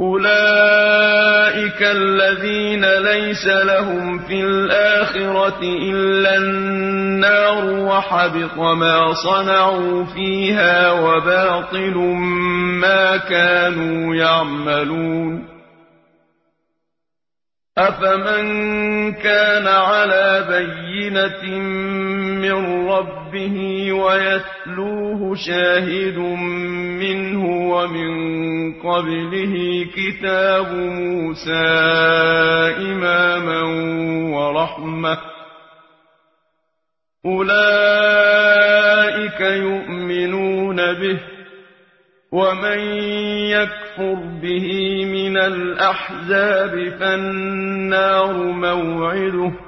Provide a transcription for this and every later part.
أُولَٰئِكَ الَّذِينَ لَيْسَ لَهُمْ فِي الْآخِرَةِ إِلَّا النَّارُ وَحَبِطَ مَا صَنَعُوا فِيهَا وَبَاطِلٌ مَّا كَانُوا يَعْمَلُونَ أَفَمَن كَانَ عَلَىٰ بَيِّنَةٍ مِّن رَّبِّهِ وَيَتْلُوهُ شَاهِدٌ مِّنْهُ وَمِن قَبْلِهِ كِتَابُ مُوسَىٰ إِمَامًا وَرَحْمَةً ۚ. أُولَٰئِكَ يُؤْمِنُونَ بِهِ ۚ وَمَن يَكْفُرْ بِهِ مِنَ الْأَحْزَابِ فَالنَّارُ مَوْعِدُهُ ۚ.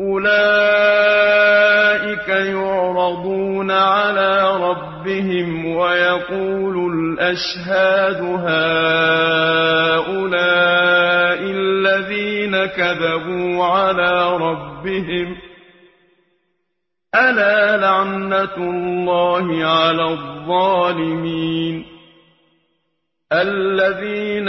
أُولَٰئِكَ يُعْرَضُونَ عَلَىٰ رَبِّهِمْ وَيَقُولُ الْأَشْهَادُ هَٰؤُلَاءِ الَّذِينَ كَذَبُوا عَلَىٰ رَبِّهِمْ ۚ أَلَا لَعْنَةُ اللَّهِ عَلَى الظَّالِمِينَ الَّذِينَ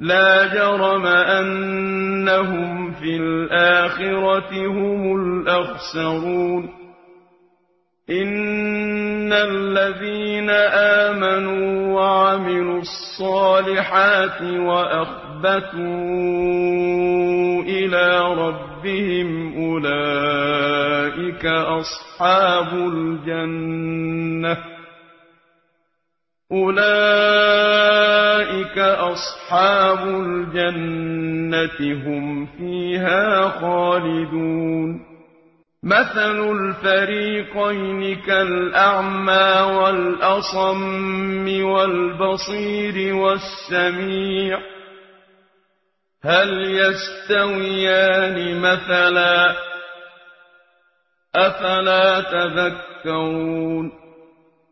لَا جَرَمَ أَنَّهُمْ فِي الْآخِرَةِ هُمُ الْأَخْسَرُونَ. إِنَّ الَّذِينَ آمَنُوا وَعَمِلُوا الصَّالِحَاتِ وَأَخْبَتُوا إِلَىٰ رَبِّهِمْ أُولَٰئِكَ أَصْحَابُ الْجَنَّةِ ۖ. أُولَٰئِكَ أَصْحَابُ الْجَنَّةِ ۖ هُمْ فِيهَا خَالِدُونَ مَثَلُ الْفَرِيقَيْنِ كَالْأَعْمَىٰ وَالْأَصَمِّ وَالْبَصِيرِ وَالسَّمِيعِ ۚ هَلْ يَسْتَوِيَانِ مَثَلًا ۚ أَفَلَا تَذَكَّرُونَ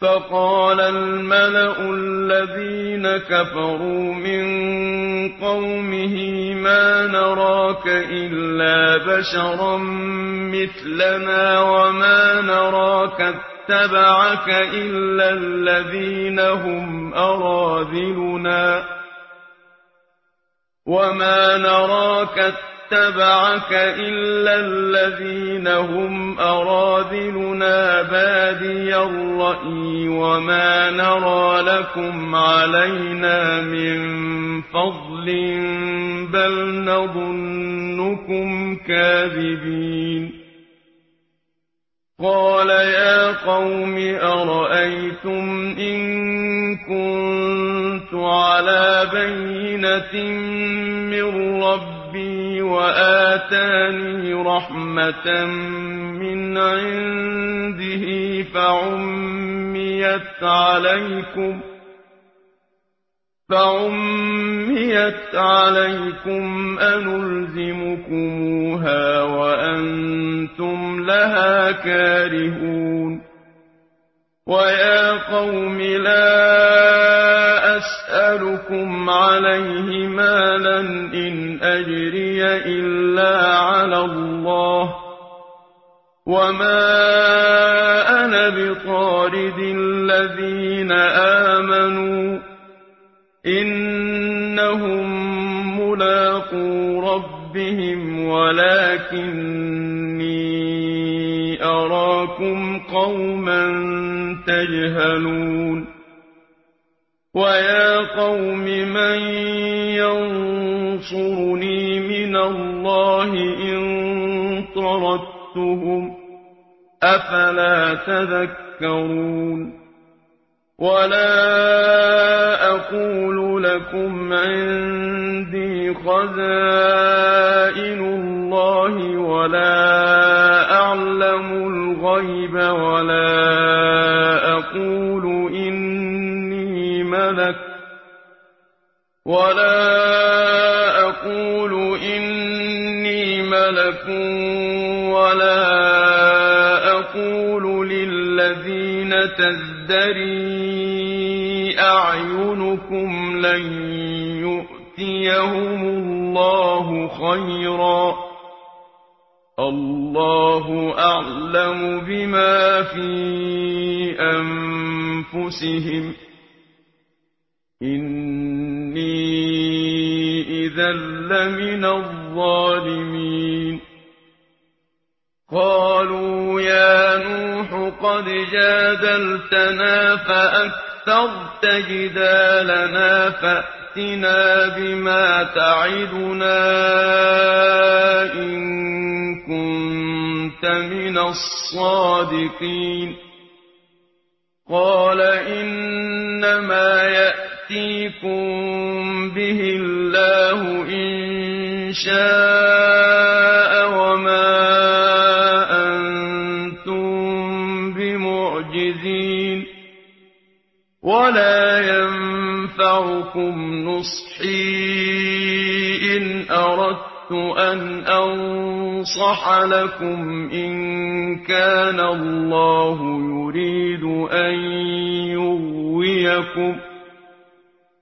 فَقَالَ الْمَلَأُ الَّذِينَ كَفَرُوا مِن قَوْمِهِ مَا نَرَاكَ إِلَّا بَشَرًا مِّثْلَنَا وَمَا نَرَاكَ اتَّبَعَكَ إِلَّا الَّذِينَ هُمْ أَرَاذِلُنَا وَمَا نَرَاكَ اتَّبَعَكَ إِلَّا الَّذِينَ هُمْ أَرَاذِلُنَا بَادِيَ الرَّأْيِ وَمَا نَرَىٰ لَكُمْ عَلَيْنَا مِن فَضْلٍ بَلْ نَظُنُّكُمْ كَاذِبِينَ. قَالَ يَا قَوْمِ أَرَأَيْتُمْ إِن كُنتُ عَلَىٰ بَيِّنَةٍ مِّن رَّبِّي وَآتَانِي رَحْمَةً مِّنْ عِندِهِ فَعُمِّيَتْ عَلَيْكُمْ أَنُلْزِمُكُمُوهَا وَأَنتُمْ لَهَا كَارِهُونَ وَيَا قَوْمِ لَا أَسْأَلُكُمْ عَلَيْهِ مَالًا ۖ إِنْ أَجْرِيَ إِلَّا عَلَى اللَّهِ ۚ وَمَا أَنَا بِطَارِدِ الَّذِينَ آمَنُوا ۚ إِنَّهُم مُّلَاقُو رَبِّهِمْ وَلَٰكِنِّي أَرَاكُمْ قَوْمًا تَجْهَلُونَ وَيَا قَوْمِ مَن يَنصُرُنِي مِنَ اللَّهِ إِن طَرَدتُّهُمْ ۚ أَفَلَا تَذَكَّرُونَ وَلَا أَقُولُ لَكُمْ عِندِي خَزَائِنُ اللَّهِ وَلَا أَعْلَمُ الْغَيْبَ وَلَا أَقُولُ مَلَكٌ وَلَا أَقُولُ لِلَّذِينَ تَزْدَرِي أَعْيُنُكُمْ لَن يُؤْتِيَهُمُ اللَّهُ خَيْرًا ۖ اللَّهُ أَعْلَمُ بِمَا فِي أَنفُسِهِمْ ۖ إِنِّي إِذًا لَّمِنَ الظَّالِمِينَ. قَالُوا يَا نُوحُ قَدْ جَادَلْتَنَا فَأَكْثَرْتَ جِدَالَنَا فَأْتِنَا بِمَا تَعِدُنَا إِن كُنتَ مِنَ الصَّادِقِينَ. قَالَ إِنَّمَا يَأْتِيكُم بِهِ شَاءَ وَمَا أَنتُم بِمُعْجِزِينَ وَلَا يَنفَعُكُمْ نُصْحِي إِنْ أَرَدتُّ أَنْ أَنصَحَ لَكُمْ إِن كَانَ اللَّهُ يُرِيدُ أَن يُغْوِيَكُمْ ۚ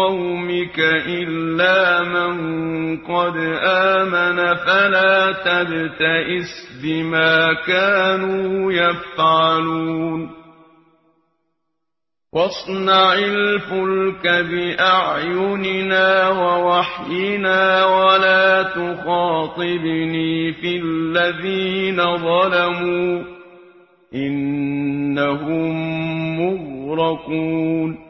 قَوْمِكَ إِلَّا مَن قَدْ آمَنَ فَلَا تَبْتَئِسْ بِمَا كَانُوا يَفْعَلُونَ وَاصْنَعِ الْفُلْكَ بِأَعْيُنِنَا وَوَحْيِنَا وَلَا تُخَاطِبْنِي فِي الَّذِينَ ظَلَمُوا ۚ إِنَّهُم مُّغْرَقُونَ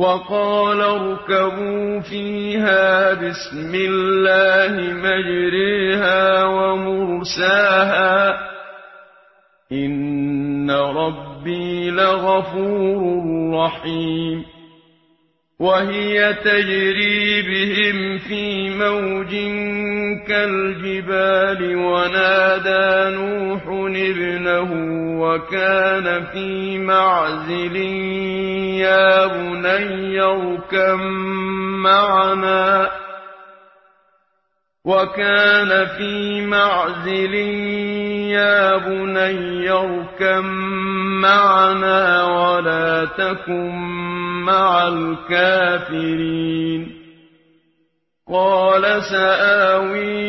وقال اركبوا فيها بسم الله مجريها ومرساها. إن ربي لغفور رحيم. وهي تجري بهم في موج كالجبال ونادى نوح ابنه وكان في معزل يا بني اركم معنا وكان في معزل يا بني اركم معنا ولا تكن مع الكافرين. قال سآوي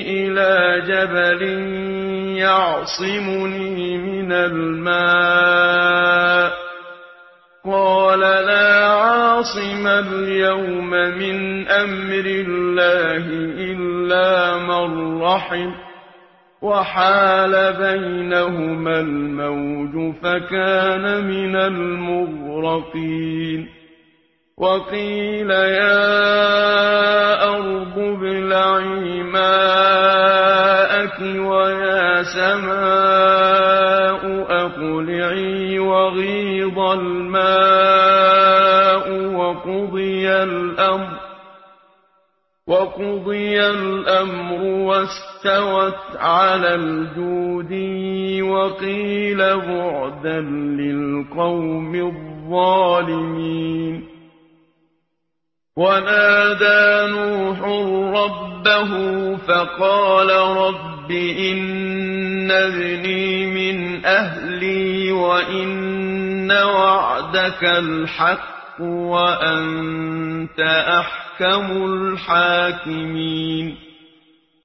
إلى جبل يعصمني من الماء. عاصم اليوم من أمر الله إلا من رحم وحال بينهما الموج فكان من المغرقين وقيل يا أرض ابلعي ماءك ويا سماء وقضي الأمر واستوت على الجودي وقيل بعدا للقوم الظالمين. ونادى نوح ربه فقال رب إن ابني من أهلي وإن وعدك الحق وأنت أحكم الحاكمين.